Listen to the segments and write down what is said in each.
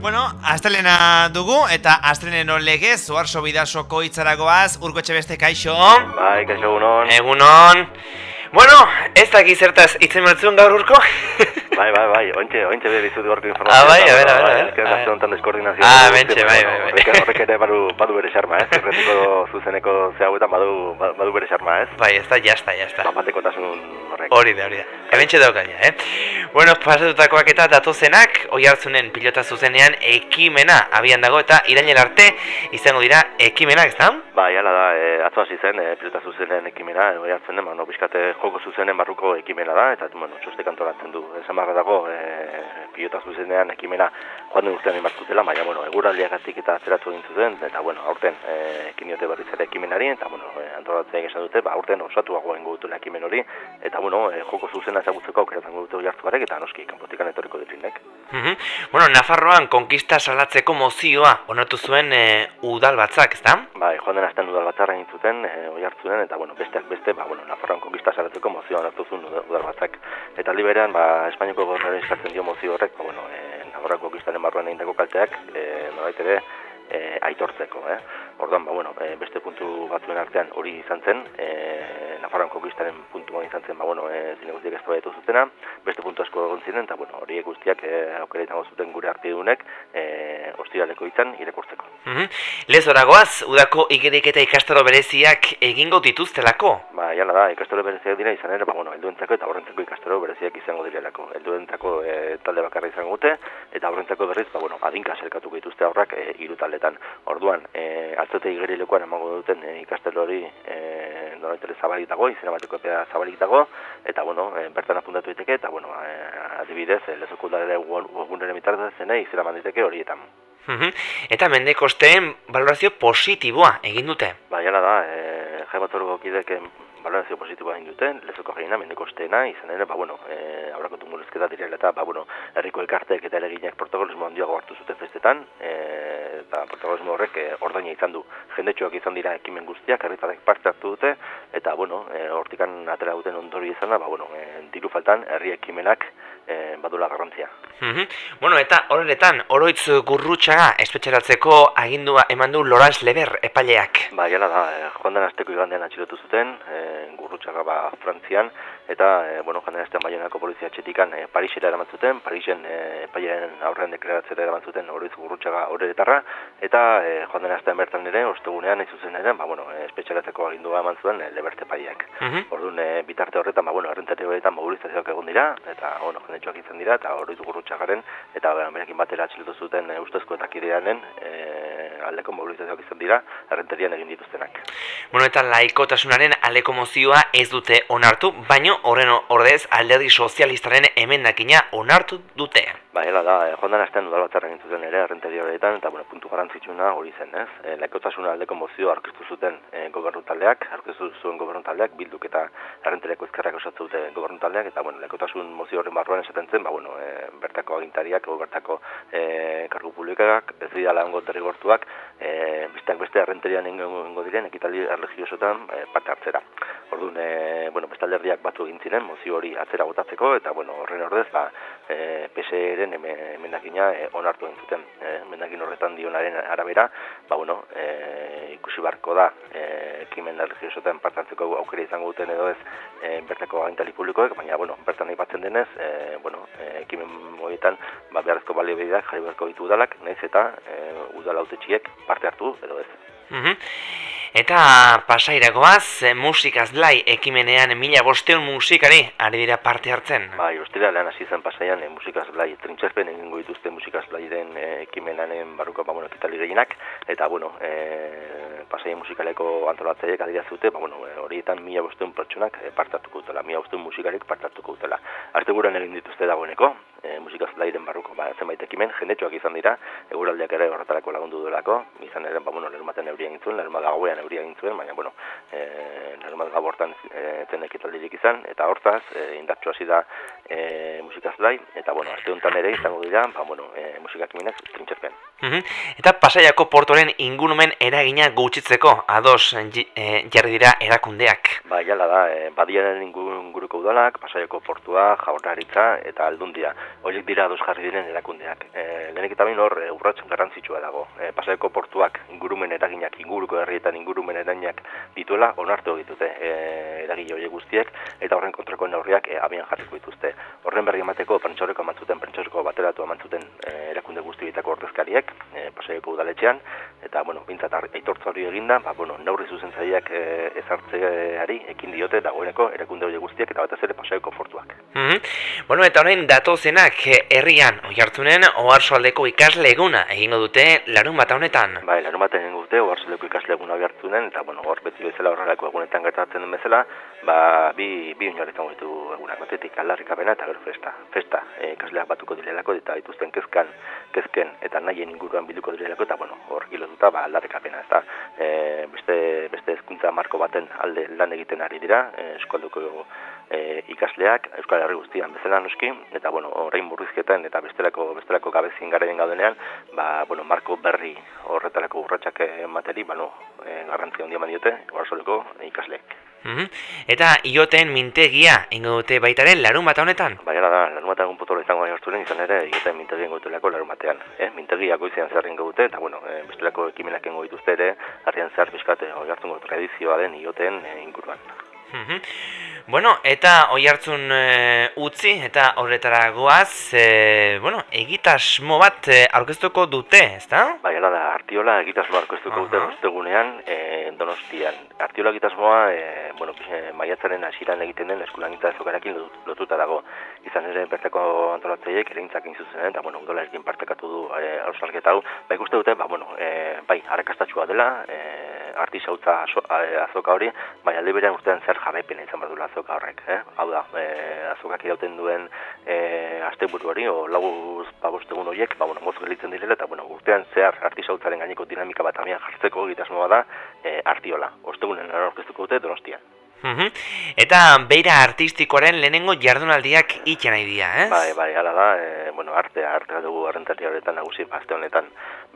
Bueno, astelena dugu eta astelenen legez Oarso bidasoko itzaragoaz urko beste kaixo. Bai, kaixo egunon. Egunon. Bueno, ez dakit zertaz itzen gaur urko? Bai, bai, bai, ointxe, ointxe behar izut gorko informazioa. Ah, bai, a ver, a ver, a ver. Ez que honetan deskoordinazioa. Ah, bentxe, bai, bai, bai. Horrek ere badu, badu bere xarma, ez? Erretiko zuzeneko zehauetan badu, badu bere xarma, ez? Bai, ez da, jazta, jazta. Bapateko tasun horrek. Hori da, hori da. Ebentxe daukaina, eh? Bueno, pasatutakoak eta datozenak, oi hartzunen pilota zuzenean ekimena abian dago eta irailel arte izango dira ekimenak, ez da? Bai, ala da, e, atzo hasi zen, e, pilota zuzenen ekimena, oi hartzen den, bueno, bizkate joko zuzenen barruko ekimena da, eta, bueno, txoste kantoratzen du. Esan dago, e, pilota zuzenean ekimena joan den urtean inbartutela, baina, bueno, eguraldiagatik eta atzeratu egin zuten, eta, bueno, aurten e, ekiniote berriz ere ekimenari, eta, bueno, e, antolatzen esan dute, ba, aurten osatuago ingo dutela ekimen hori, eta, bueno, e, joko zuzena ezagutzeko aukeratzen dute jartzuarek, eta noski, kanpotikan etorriko ditinek. Mm Bueno, Nafarroan konkista salatzeko mozioa onartu zuen e, udal batzak, ezta? Bai, joan den azten udal batzara egin zuten, e, oi hartzuen, eta, bueno, besteak beste, ba, bueno, Nafarroan konkista salatzeko mozioa onartu zuen udal batzak. Eta liberean, ba, Espainiako gobernaren eskatzen dio mozio horrek, ba, bueno, e, Nafarroan konkistaren barruan egin kalteak, e, nolait ere, e, aitortzeko, eh? Orduan, ba, bueno, e, beste puntu batzuen artean hori izan zen, e, Nafarroan konkistaren puntu izan zen, ba, bueno, e, zine guztiak ez zutena, beste puntu asko egon ziren, eta, bueno, horiek guztiak e, aukera izango zuten gure artidunek, e, ostiraleko izan, irekurtzeko. Mm -hmm. Lez oragoaz, udako igerik eta ikastaro bereziak egingo dituztelako? Ba, jala da, ikastaro bereziak dira izan ere, ba, bueno, elduentzako eta horrentzako ikastaro bereziak izango direlako. Elduentzako e, talde bakarra izango dute, eta horrentzako berriz, ba, bueno, adinka selkatuko dituzte aurrak e, iru taldetan. Orduan, e, atzete igerilekoan emango duten e, ikastelo hori e, noraitere zabalik dago, izena bateko epea zabalik dago, eta, bueno, e, bertan apuntatu diteke, eta, bueno, e, adibidez, e, lezokundare webgunere mitartzen zenei, izena manditeke horietan. Eta mendeko osteen valorazio positiboa egin dute? Ba, jala da, e, jai bat kidek valorazio positiboa egin dute, lezoko gehiena, mendeko osteena, izan ere, ba, bueno, e, aurrako tumulezketa direla eta, ba, bueno, herriko elkartek eta ereginak protagonismo handiago hartu zute festetan, e, eta protagonismo horrek e, ordaina izan du. Jendetxoak izan dira ekimen guztiak, herritarek parte hartu dute, eta, bueno, e, hortikan atera duten ondori izan da, ba, bueno, e, diru faltan, herri ekimenak e, badula garrantzia. Mm Bueno, eta horretan, oroitz gurrutxaga espetxeratzeko agindua eman du Lorenz Leber epaileak. Ba, jala da, e, joan den azteko igandean atxilotu zuten, e, gurrutxaga ba, Frantzian, eta, e, bueno, joan den aztean baionako polizia txetikan e, Parisera eraman zuten, Parisen e, epailean aurrean deklaratzera eraman zuten oroitz gurrutxaga horretarra, eta e, joan den aztean bertan ere, ostegunean, ez zuzen ere, ba, bueno, espetxeratzeko agindua eman zuen e, Leberte epaileak. Mm Orduan, e, bitarte horretan, ba, bueno, errentari horretan mobilizazioak egon dira, eta, bueno, jendetxoak izan dira, eta oroitz gurrutxagaren, eta berekin batera atxilotu zuten e, ustezko eta kideanen, e, aldeko mobilizazioak izan dira, errenterian egin dituztenak. Bueno, eta laikotasunaren aldeko mozioa ez dute onartu, baino horren ordez alderdi sozialistaren emendakina onartu dute. Ba, hela da, e, joan den astean udal bat zuten ere, errenteri horretan, eta bueno, puntu garantzitsuna hori zen, ez? E, laikotasuna aldeko mozioa aurkeztu zuten e, gobernu taldeak, aurkeztu zuen gobernu taldeak, bilduk eta errenteriako ezkerrak osatzu dute gobernu taldeak, eta bueno, laikotasun mozio horren barruan esaten zen, ba, bueno, e, bertako agintariak, bertako e, kargu publikak, ez dira lango derrigortuak, e, besteak beste errenterian ingo diren, ekitaldi erlegiosotan e, parte hartzera. Orduan, e, bueno, beste alderdiak batu egin ziren, mozio hori atzera botatzeko, eta bueno, horren ordez, ba, e, PSEren emendakina e, onartu entzuten. E, emendakin horretan dionaren arabera, ba, bueno, e, ikusi barko da, e, ekimen erregiosotan partantzeko aukera izango duten edo ez e, bertako agintali publikoek, baina, bueno, bertan nahi batzen denez, e, bueno, e, ekimen horietan, ba, beharrezko balio behidak jarri beharko ditu udalak, nahiz eta e, udala parte hartu edo ez. Mm Eta pasairagoaz, musikaz lai ekimenean mila bosteun musikari ari dira parte hartzen. Bai, ostera lehen hasi zen pasaian e, musikaz lai trintxerpen egingo dituzte musikaz lai den e, ekimenanen barruko ba, bueno, kitali gehienak. Eta, bueno, e, pasaia musikaleko antolatzaiek adira zute, ba, bueno, horietan mila bosteun pertsonak e, parte hartuko dutela, mila bosteun musikarik parte hartuko dutela. Azte egin dituzte dagoeneko, e, musikaz lairen barruko ba, zenbait ekimen, jendetxoak izan dira, eguraldiak ere horretarako lagundu duelako, izan ere, ba, bueno, lermaten euria egin zuen, lermat gauean euria egin zuen, baina, bueno, e, lermat gabortan e, zen ekitaldirik izan, eta hortaz, e, indartxo hasi da e, musikaz lai, eta, bueno, arte honetan ere izango dira, ba, bueno, e, musikak iminek trintxerpen. Eta pasaiako portoren ingurumen eragina gutxitzeko, ados e, jarri dira erakundeak. Ba, jala da, e, badiaren inguruko udalak, pasaiako portua, jaurnaritza eta aldundia. Horiek dira ados jarri diren erakundeak. E, lehenik eta bain hor, e, urratzen garrantzitsua dago. E, pasaiako portuak ingurumen eraginak, inguruko herrietan ingurumen eraginak dituela, onartu ditute e, eragile horiek guztiek, eta horren kontrako neurriak e, abian jarriko dituzte. Horren berri emateko, pentsoreko amantzuten, pentsoreko bateratu amantzuten e, erakunde guztietako ordezkariek, e, pasaiako udaletxean, eta, bueno, bintzat aitortza hori eginda, ba, bueno, neurri zuzentzaileak e, ezartzeari ekin diote dagoeneko erakunde hori guztiak eta batez ere pasaiko portuak. Mm -hmm. Bueno, eta honen datozenak herrian oi hartunen oharsoaldeko ikasle eguna egingo dute larun bat honetan. Bai, larun bat egingo dute oharsoaldeko ikasle eguna hartunen eta bueno, hor beti bezala horrelako egunetan gertatzen den bezala, ba, bi, bi oinarritan ditu egunak batetik aldarrikapena eta gero festa. Festa, e, ikasleak batuko direlako eta dituzten kezkan, kezken eta nahien inguruan bilduko direlako eta bueno, hor gilotuta ba, aldarrikapena, ezta. E, beste, beste ezkuntza marko baten alde lan egiten ari dira, e, eskolduko e, ikasleak Euskal Herri guztian bezala noski eta bueno, orain murrizketan eta bestelako bestelako gabezien garaien gaudenean, ba bueno, marko berri horretarako urratsak emateri, bueno, e, garrantzia handia maniote orasoleko ikasleek. Eta ioten mintegia ingo dute baitaren larun bat honetan? Bai, da, larun bat egun potolo izango gai hartu izan ere, ioten mintegia ingo dutelako larun batean. Eh? Mintegia goizean zer ingo dute, eta bueno, e, bestelako ekimenak ingo dituzte ere, harrian zer fiskate, hori hartu tradizioa den ioten e, inguruan. Mm Bueno, eta oi hartzun e, utzi, eta horretara goaz, e, bueno, egitasmo bat e, aurkeztuko dute, ezta? Bai, da, artiola egitasmo aurkeztuko dute ostegunean e, donostian. Artiola egitasmoa, e, bueno, e, maiatzaren hasieran egiten den eskulan gita ezokarakin lotuta dago. Izan ere, bertako antolatzeiek, ere gintzak inzuzen, eta, bueno, udola egin partekatu du e, hau. Bai, guzti dute, ba, bueno, e, bai, harrakastatxua dela, e, artisautza azoka hori, bai, alde berean urtean zer jarraipena izan bat azoka horrek, eh? Hau da, e, azokak irauten duen e, asteburu hori, o laguz pabostegun horiek, ba, bueno, mozu gelitzen direla, eta, bueno, urtean zehar artisautzaren gaineko dinamika bat amian jartzeko egitasmoa da e, artiola. Ostegunen aurkeztuko dute donostian. Mm Eta beira artistikoaren lehenengo jardunaldiak itxan nahi dira, eh? Bai, bai, ala da, e, bueno, artea, artea dugu arrentari horretan nagusi, azte honetan,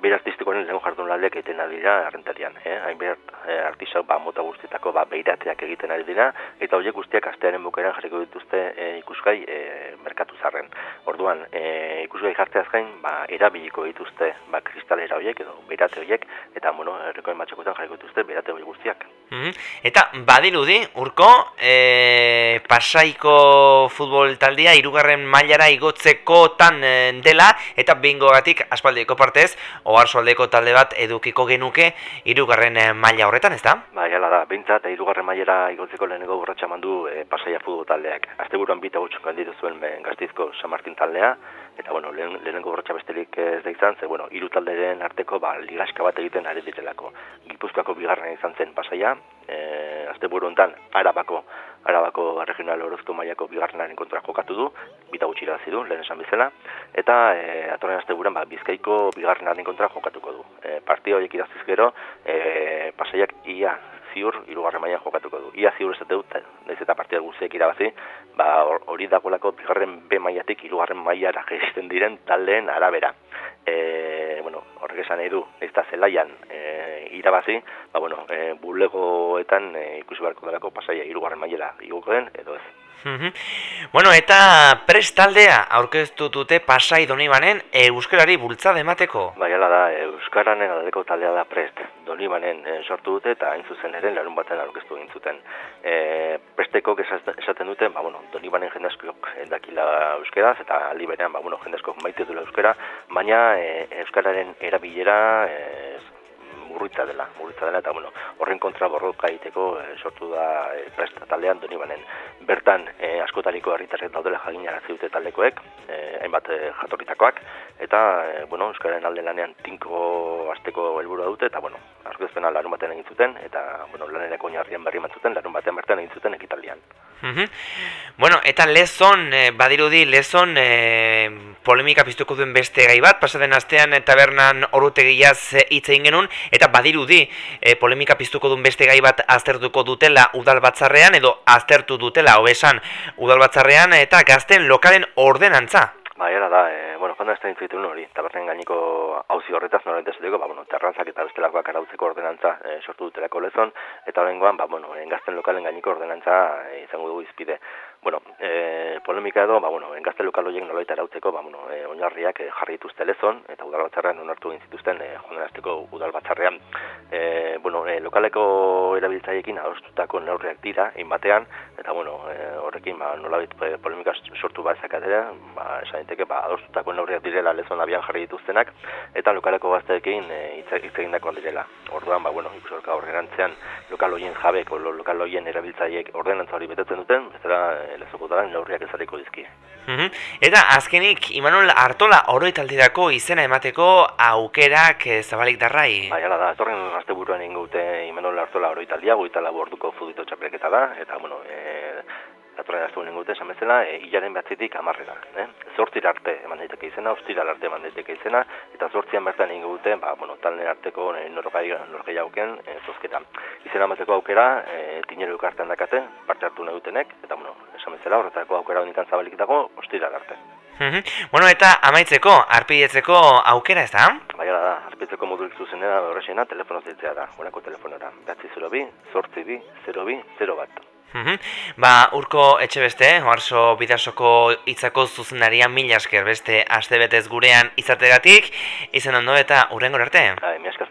beira artistikoaren lehenengo jardunaldiak egiten ari dira arrentarian, eh? Hain beira e, artisau, ba, mota guztietako, ba, beirateak egiten ari dira, eta horiek guztiak astearen bukaeran jarriko dituzte e, ikusgai e, merkatu zarren. Orduan, e, ikusgai jartzeaz gain, ba, erabiliko dituzte, ba, kristalera horiek, edo beirate horiek, eta, bueno, errekoen batxakotan jarriko dituzte beirate horiek guztiak. Mm Eta, badirudi, urko, e, pasaiko futbol taldea irugarren mailara igotzeko tan e, dela, eta bingo gatik aspaldeko partez, oharsoaldeko talde bat edukiko genuke irugarren e, maila horretan, ez da? Ba, gala da, bintzat, irugarren mailara igotzeko leheneko urratxa mandu e, pasaia futbol taldeak. Azte buruan bita gutxun ganditu zuen ben, gaztizko San Martin taldea, eta bueno, lehen, lehenengo urratxa bestelik ez da izan, ze bueno, iru talderen arteko ba, ligaska bat egiten ari ditelako. Gipuzkoako bigarren izan zen pasaia, e, azte hontan arabako, arabako regional orozko mailako bigarrenaren kontra jokatu du, bita gutxi irazi du, lehen esan bizela, eta e, atorren azte buren, ba, bizkaiko bigarrenaren kontra jokatuko du. E, partio horiek iraziz gero, e, pasaiak ia ziur hirugarren mailan jokatuko du. Ia ziur esate dut, naiz eta partida guztiak irabazi, ba hori dagoelako bigarren B mailatik hirugarren mailara jaisten diren taldeen arabera. E, bueno, horrek esan nahi du, ez da zelaian e, irabazi, ba, bueno, e, bulegoetan e, ikusi beharko delako pasaia irugarren maiela igoko den, edo ez. Bueno, eta prestaldea aurkeztu dute pasai donibanen euskarari bultzada emateko. Bai, da, euskaranen aldeko taldea da prest donibanen e, sortu dute eta hain zuzen ere larun baten aurkeztu egin zuten. E, presteko esaten dute, ba, bueno, donibanen jendazkoak dakila euskeraz eta aldi berean, ba, bueno, jendazkoak maite dula euskara, baina e, euskararen erabilera e, murritza dela, murritza dela, eta bueno, horren kontra borroka egiteko e, sortu da e, presta taldean doni banen. Bertan, e, askotariko herritarrek daudela jagina dute taldekoek, e, hainbat e, jatorritakoak, eta, e, bueno, Euskaren alde lanean tinko azteko helburua dute, eta, bueno, aurkezpena larun batean egin zuten, eta, bueno, lanerako oinarrien berri zuten, larun batean bertan egin zuten ekitaldian. Mhm. Bueno, eta lezon, eh, badirudi, lezon eh, polemika piztuko duen beste gai bat, pasaden astean tabernan orutegiaz hitz egin genuen, eta badirudi eh, polemika piztuko duen beste gai bat aztertuko dutela udal batzarrean, edo aztertu dutela, hobesan udal batzarrean, eta gazten lokalen ordenantza. Ba, era da, e, bueno, joan da ez da hori, tabernen gainiko hauzi horretaz, nore entezuteko, ba, bueno, terrantzak eta bestelakoak arautzeko ordenantza e, sortu dutelako lezon, eta horrengoan, ba, bueno, engazten lokalen gainiko ordenantza e, izango dugu izpide. Bueno, e, polemika edo, ba, bueno, engazten lokal horiek nolaita arautzeko, ba, bueno, e, oinarriak e, jarri dituzte lezon, eta udal batzarrean onartu egin zituzten, e, joan udal batzarrean, e, bueno, e, lokaleko erabiltzaiekin adostutako neurriak dira, batean, eta, bueno, e, horrekin, ba, nolabit polemika sortu bat zakatera, ba, esan daiteke ba adostutako neurriak direla lezon abian jarri dituztenak eta lokaleko gazteekin e, hitz egindako direla. Orduan ba bueno, ikusorka horrerantzean lokal hoien jabek lokal hoien erabiltzaileek ordenantza hori betetzen duten, bezala lezoko da neurriak ezarriko dizki. Mm Eta azkenik Imanol Artola oroitaldirako izena emateko aukerak e, zabalik darrai. Bai, hala da, etorren asteburuan ingute Imanol Artola oroitaldia, 24 orduko fudito txapelketa da eta bueno, e, datorren astu honen gute, esan bezala, e, hilaren behatzitik amarrera. Eh? Zortzir arte eman daiteke izena, ostiral arte eman daiteke izena, eta zortzian bertan egin gute, ba, bueno, talne arteko e, norgai, norgai hauken, e, zozketa. Izena amateko aukera, e, tineru ikartan dakate, parte hartu nahi dutenek, eta, bueno, esan bezala, horretako aukera honikan zabalik dago, ostiral arte. bueno, eta amaitzeko, arpidetzeko aukera ez da? Bai, da, arpidetzeko modulik zuzenera horrexena, telefono zitzea da, horako telefonora. Behatzi 0 bi, zortzi bi, 0 bi, 0 bat. Mhm. Ba, urko etxe beste, oarso bidasoko itzako zuzenaria mila esker beste aste betez gurean izategatik, izan ondo eta urrengo arte. Hai, mila esker